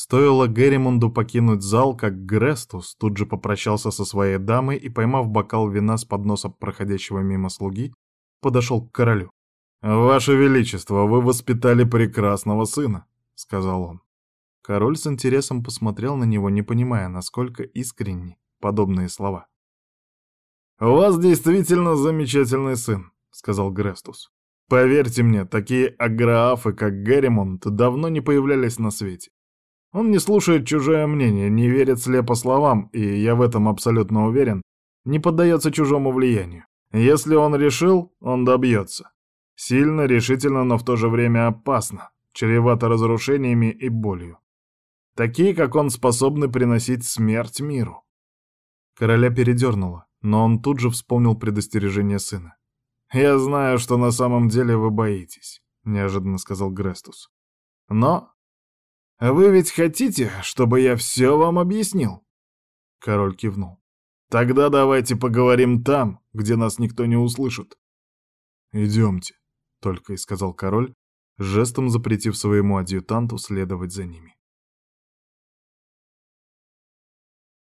Стоило Герримонду покинуть зал, как Грестус тут же попрощался со своей дамой и, поймав бокал вина с подноса проходящего мимо слуги, подошел к королю. «Ваше Величество, вы воспитали прекрасного сына», — сказал он. Король с интересом посмотрел на него, не понимая, насколько искренни подобные слова. «У вас действительно замечательный сын», — сказал Грестус. «Поверьте мне, такие аграафы, как Герримонт, давно не появлялись на свете. Он не слушает чужое мнение, не верит слепо словам, и, я в этом абсолютно уверен, не поддается чужому влиянию. Если он решил, он добьется. Сильно, решительно, но в то же время опасно, чревато разрушениями и болью. Такие, как он, способны приносить смерть миру. Короля передернуло, но он тут же вспомнил предостережение сына. «Я знаю, что на самом деле вы боитесь», — неожиданно сказал Грестус. «Но вы ведь хотите, чтобы я все вам объяснил?» Король кивнул. «Тогда давайте поговорим там, где нас никто не услышит». «Идемте», — только и сказал король, жестом запретив своему адъютанту следовать за ними.